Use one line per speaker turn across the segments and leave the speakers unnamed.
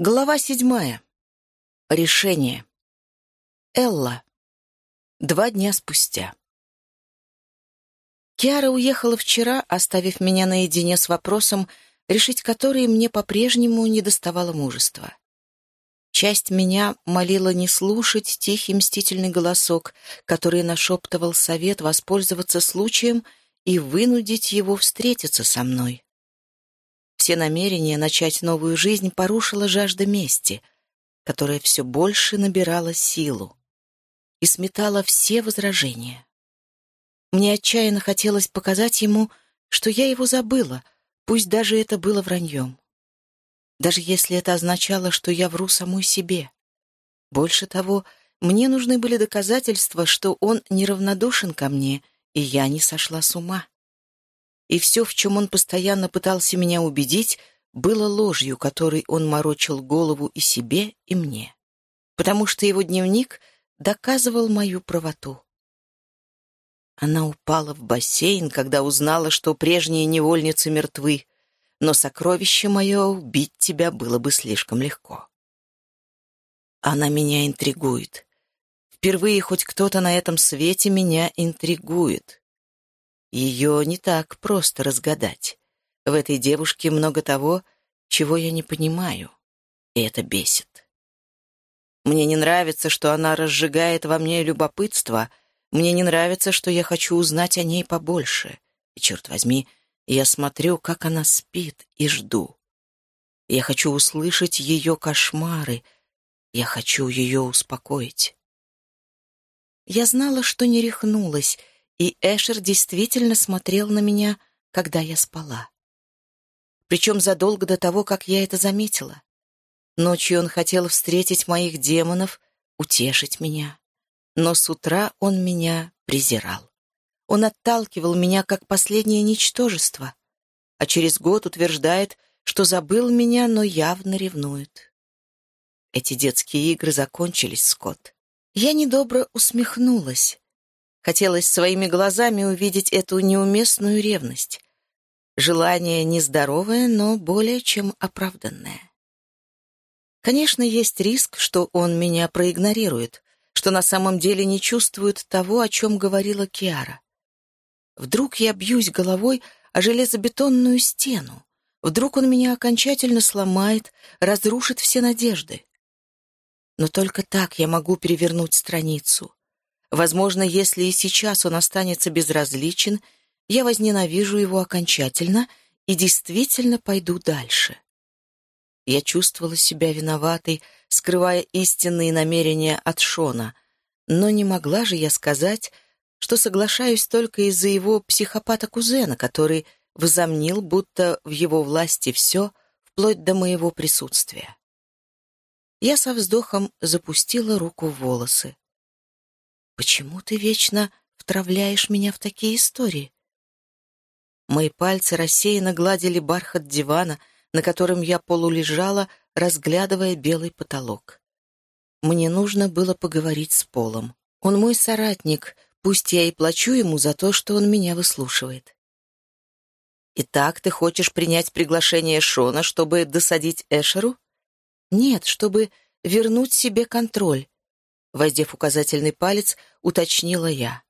Глава седьмая. Решение. Элла. Два дня спустя. Киара уехала вчера, оставив меня наедине с вопросом, решить который мне по-прежнему не доставало мужества. Часть меня молила не слушать тихий мстительный голосок, который нашептывал совет воспользоваться случаем и вынудить его встретиться со мной. Все намерения начать новую жизнь порушила жажда мести, которая все больше набирала силу и сметала все возражения. Мне отчаянно хотелось показать ему, что я его забыла, пусть даже это было враньем. Даже если это означало, что я вру самой себе. Больше того, мне нужны были доказательства, что он неравнодушен ко мне, и я не сошла с ума и все, в чем он постоянно пытался меня убедить, было ложью, которой он морочил голову и себе, и мне. Потому что его дневник доказывал мою правоту. Она упала в бассейн, когда узнала, что прежние невольницы мертвы, но сокровище мое убить тебя было бы слишком легко. Она меня интригует. Впервые хоть кто-то на этом свете меня интригует. Ее не так просто разгадать. В этой девушке много того, чего я не понимаю, и это бесит. Мне не нравится, что она разжигает во мне любопытство, мне не нравится, что я хочу узнать о ней побольше. И, черт возьми, я смотрю, как она спит, и жду. Я хочу услышать ее кошмары, я хочу ее успокоить. Я знала, что не рехнулась, и Эшер действительно смотрел на меня, когда я спала. Причем задолго до того, как я это заметила. Ночью он хотел встретить моих демонов, утешить меня. Но с утра он меня презирал. Он отталкивал меня как последнее ничтожество, а через год утверждает, что забыл меня, но явно ревнует. Эти детские игры закончились, Скотт. Я недобро усмехнулась. Хотелось своими глазами увидеть эту неуместную ревность. Желание нездоровое, но более чем оправданное. Конечно, есть риск, что он меня проигнорирует, что на самом деле не чувствует того, о чем говорила Киара. Вдруг я бьюсь головой о железобетонную стену. Вдруг он меня окончательно сломает, разрушит все надежды. Но только так я могу перевернуть страницу. Возможно, если и сейчас он останется безразличен, я возненавижу его окончательно и действительно пойду дальше. Я чувствовала себя виноватой, скрывая истинные намерения от Шона, но не могла же я сказать, что соглашаюсь только из-за его психопата-кузена, который возомнил, будто в его власти все, вплоть до моего присутствия. Я со вздохом запустила руку в волосы. Почему ты вечно втравляешь меня в такие истории? Мои пальцы рассеянно гладили бархат дивана, на котором я полулежала, разглядывая белый потолок. Мне нужно было поговорить с Полом. Он мой соратник, пусть я и плачу ему за то, что он меня выслушивает. «Итак, ты хочешь принять приглашение Шона, чтобы досадить Эшеру?» «Нет, чтобы вернуть себе контроль. Воздев указательный палец, уточнила я.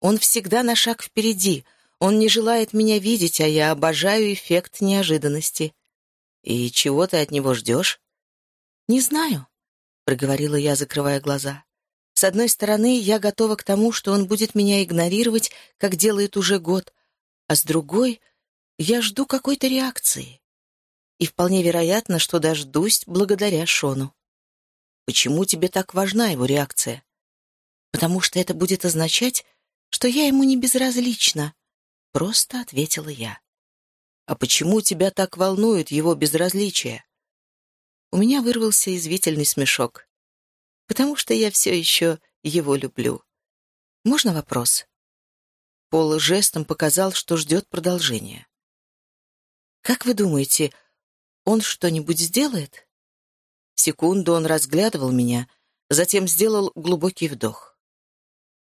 «Он всегда на шаг впереди. Он не желает меня видеть, а я обожаю эффект неожиданности. И чего ты от него ждешь?» «Не знаю», — проговорила я, закрывая глаза. «С одной стороны, я готова к тому, что он будет меня игнорировать, как делает уже год, а с другой, я жду какой-то реакции. И вполне вероятно, что дождусь благодаря Шону. Почему тебе так важна его реакция? Потому что это будет означать, что я ему не безразлична, просто ответила я. А почему тебя так волнует его безразличие? У меня вырвался извительный смешок. Потому что я все еще его люблю. Можно вопрос? Пол жестом показал, что ждет продолжения. «Как вы думаете, он что-нибудь сделает?» Секунду он разглядывал меня, затем сделал глубокий вдох.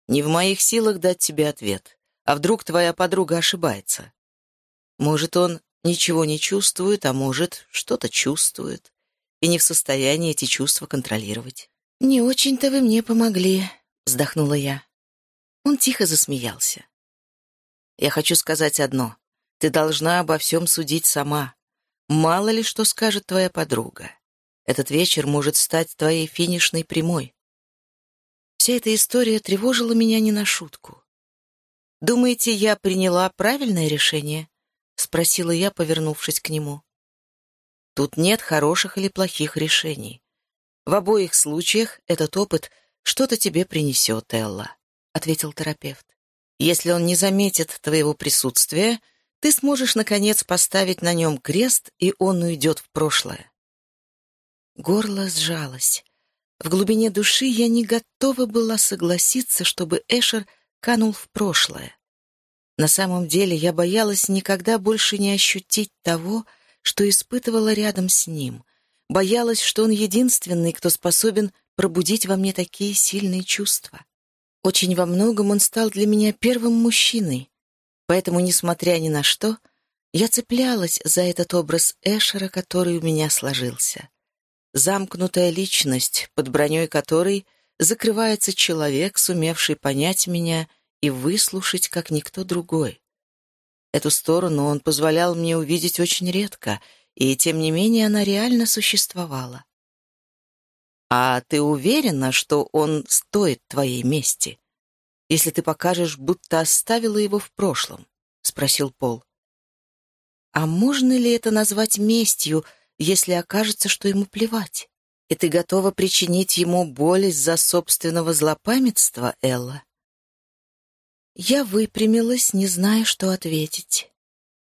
«Не в моих силах дать тебе ответ. А вдруг твоя подруга ошибается? Может, он ничего не чувствует, а может, что-то чувствует. и не в состоянии эти чувства контролировать. «Не очень-то вы мне помогли», — вздохнула я. Он тихо засмеялся. «Я хочу сказать одно. Ты должна обо всем судить сама. Мало ли что скажет твоя подруга. Этот вечер может стать твоей финишной прямой. Вся эта история тревожила меня не на шутку. «Думаете, я приняла правильное решение?» — спросила я, повернувшись к нему. «Тут нет хороших или плохих решений. В обоих случаях этот опыт что-то тебе принесет, Элла», — ответил терапевт. «Если он не заметит твоего присутствия, ты сможешь, наконец, поставить на нем крест, и он уйдет в прошлое». Горло сжалось. В глубине души я не готова была согласиться, чтобы Эшер канул в прошлое. На самом деле я боялась никогда больше не ощутить того, что испытывала рядом с ним. Боялась, что он единственный, кто способен пробудить во мне такие сильные чувства. Очень во многом он стал для меня первым мужчиной, поэтому, несмотря ни на что, я цеплялась за этот образ Эшера, который у меня сложился замкнутая личность, под броней которой закрывается человек, сумевший понять меня и выслушать, как никто другой. Эту сторону он позволял мне увидеть очень редко, и тем не менее она реально существовала. «А ты уверена, что он стоит твоей мести, если ты покажешь, будто оставила его в прошлом?» — спросил Пол. «А можно ли это назвать местью, если окажется, что ему плевать? И ты готова причинить ему боль из-за собственного злопамятства, Элла?» Я выпрямилась, не зная, что ответить.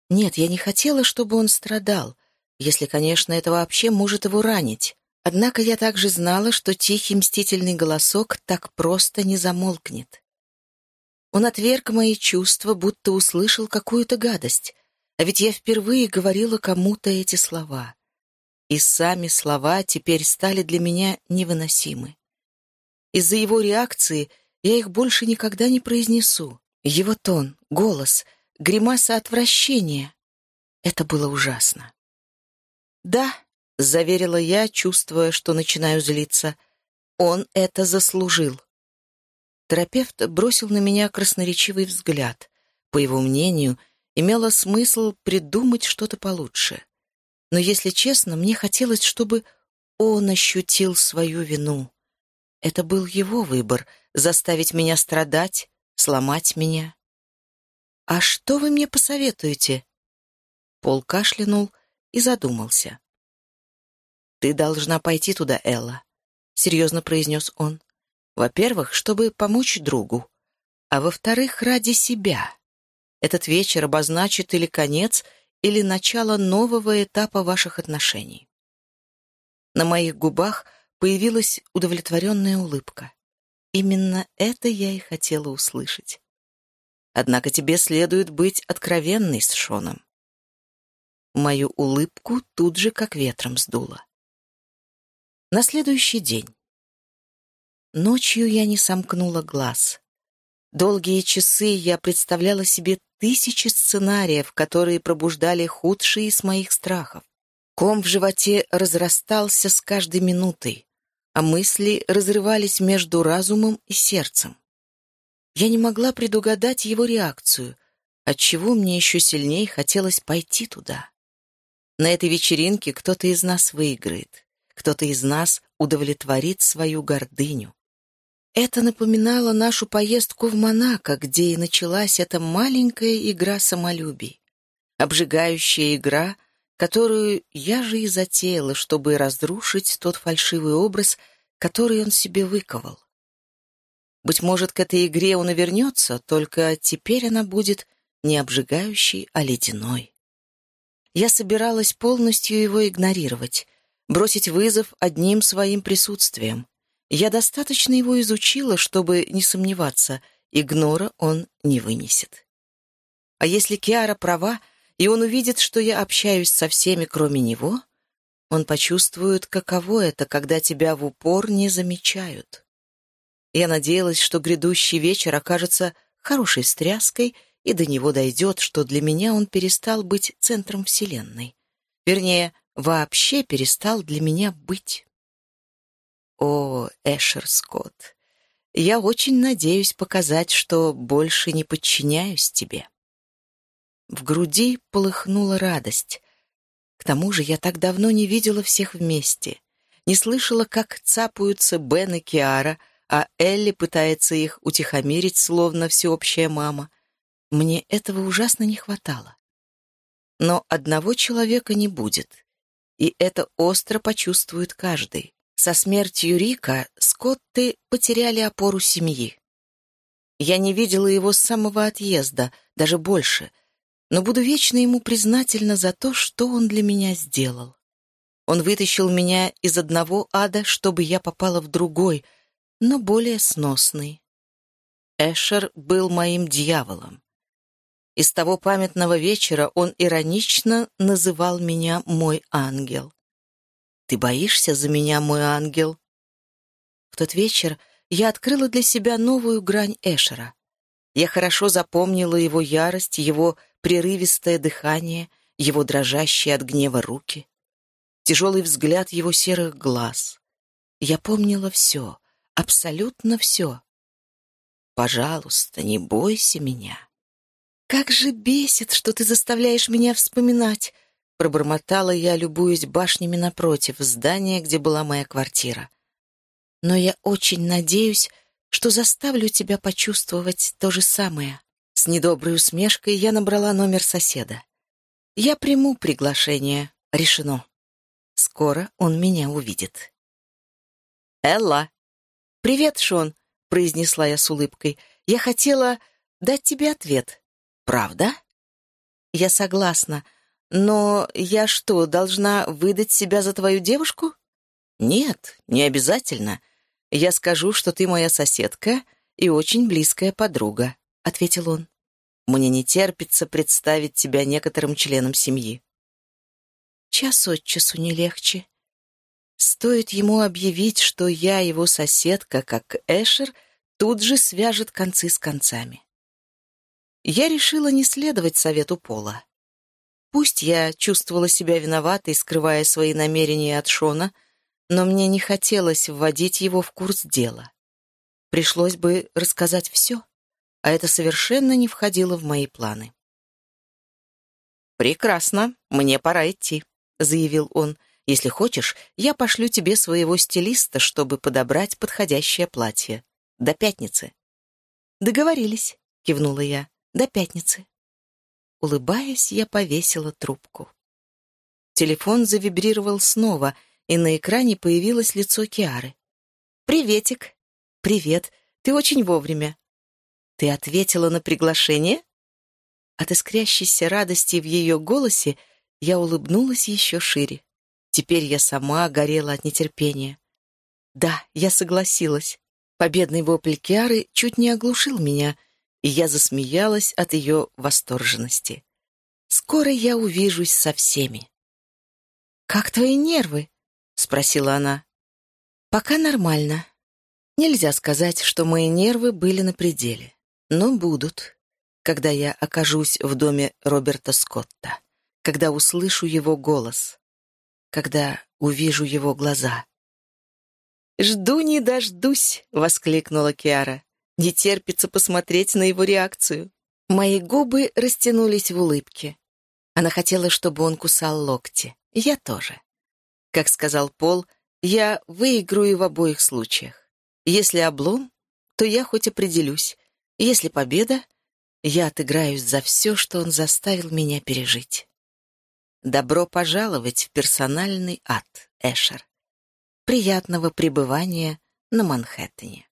Нет, я не хотела, чтобы он страдал, если, конечно, это вообще может его ранить. Однако я также знала, что тихий мстительный голосок так просто не замолкнет. Он отверг мои чувства, будто услышал какую-то гадость, а ведь я впервые говорила кому-то эти слова и сами слова теперь стали для меня невыносимы. Из-за его реакции я их больше никогда не произнесу. Его тон, голос, гримаса отвращения — это было ужасно. «Да», — заверила я, чувствуя, что начинаю злиться, — «он это заслужил». Терапевт бросил на меня красноречивый взгляд. По его мнению, имело смысл придумать что-то получше. Но, если честно, мне хотелось, чтобы он ощутил свою вину. Это был его выбор — заставить меня страдать, сломать меня. «А что вы мне посоветуете?» Пол кашлянул и задумался. «Ты должна пойти туда, Элла», — серьезно произнес он. «Во-первых, чтобы помочь другу, а во-вторых, ради себя. Этот вечер обозначит или конец — или начало нового этапа ваших отношений. На моих губах появилась удовлетворенная улыбка. Именно это я и хотела услышать. Однако тебе следует быть откровенной с Шоном. Мою улыбку тут же как ветром сдуло. На следующий день. Ночью я не сомкнула глаз. Долгие часы я представляла себе тысячи сценариев, которые пробуждали худшие из моих страхов. Ком в животе разрастался с каждой минутой, а мысли разрывались между разумом и сердцем. Я не могла предугадать его реакцию, отчего мне еще сильнее хотелось пойти туда. На этой вечеринке кто-то из нас выиграет, кто-то из нас удовлетворит свою гордыню. Это напоминало нашу поездку в Монако, где и началась эта маленькая игра самолюбий. Обжигающая игра, которую я же и затеяла, чтобы разрушить тот фальшивый образ, который он себе выковал. Быть может, к этой игре он и вернется, только теперь она будет не обжигающей, а ледяной. Я собиралась полностью его игнорировать, бросить вызов одним своим присутствием, я достаточно его изучила, чтобы не сомневаться, игнора он не вынесет. А если Киара права, и он увидит, что я общаюсь со всеми, кроме него, он почувствует, каково это, когда тебя в упор не замечают. Я надеялась, что грядущий вечер окажется хорошей стряской, и до него дойдет, что для меня он перестал быть центром Вселенной. Вернее, вообще перестал для меня быть. О, Эшер Скотт, я очень надеюсь показать, что больше не подчиняюсь тебе. В груди полыхнула радость. К тому же я так давно не видела всех вместе, не слышала, как цапаются Бен и Киара, а Элли пытается их утихомирить, словно всеобщая мама. Мне этого ужасно не хватало. Но одного человека не будет, и это остро почувствует каждый. Со смертью Рика Скотты потеряли опору семьи. Я не видела его с самого отъезда, даже больше, но буду вечно ему признательна за то, что он для меня сделал. Он вытащил меня из одного ада, чтобы я попала в другой, но более сносный. Эшер был моим дьяволом. И с того памятного вечера он иронично называл меня «мой ангел». «Ты боишься за меня, мой ангел?» В тот вечер я открыла для себя новую грань Эшера. Я хорошо запомнила его ярость, его прерывистое дыхание, его дрожащие от гнева руки, тяжелый взгляд его серых глаз. Я помнила все, абсолютно все. «Пожалуйста, не бойся меня». «Как же бесит, что ты заставляешь меня вспоминать!» Пробормотала я, любуясь башнями напротив, здания, где была моя квартира. «Но я очень надеюсь, что заставлю тебя почувствовать то же самое». С недоброй усмешкой я набрала номер соседа. «Я приму приглашение. Решено. Скоро он меня увидит». «Элла!» «Привет, Шон», — произнесла я с улыбкой. «Я хотела дать тебе ответ». «Правда?» «Я согласна. Но я что, должна выдать себя за твою девушку? Нет, не обязательно. Я скажу, что ты моя соседка и очень близкая подруга, ответил он. Мне не терпится представить тебя некоторым членам семьи. Час от часу не легче. Стоит ему объявить, что я его соседка, как Эшер, тут же свяжет концы с концами. Я решила не следовать совету Пола. Пусть я чувствовала себя виноватой, скрывая свои намерения от Шона, но мне не хотелось вводить его в курс дела. Пришлось бы рассказать все, а это совершенно не входило в мои планы. «Прекрасно, мне пора идти», — заявил он. «Если хочешь, я пошлю тебе своего стилиста, чтобы подобрать подходящее платье. До пятницы». «Договорились», — кивнула я. «До пятницы». Улыбаясь, я повесила трубку. Телефон завибрировал снова, и на экране появилось лицо Киары. «Приветик!» «Привет! Ты очень вовремя!» «Ты ответила на приглашение?» От искрящейся радости в ее голосе я улыбнулась еще шире. Теперь я сама горела от нетерпения. Да, я согласилась. Победный вопль Киары чуть не оглушил меня — и я засмеялась от ее восторженности. «Скоро я увижусь со всеми». «Как твои нервы?» — спросила она. «Пока нормально. Нельзя сказать, что мои нервы были на пределе, но будут, когда я окажусь в доме Роберта Скотта, когда услышу его голос, когда увижу его глаза». «Жду не дождусь!» — воскликнула Киара. Не терпится посмотреть на его реакцию. Мои губы растянулись в улыбке. Она хотела, чтобы он кусал локти. Я тоже. Как сказал Пол, я выиграю в обоих случаях. Если облом, то я хоть определюсь. Если победа, я отыграюсь за все, что он заставил меня пережить. Добро пожаловать в персональный ад, Эшер. Приятного пребывания на Манхэттене.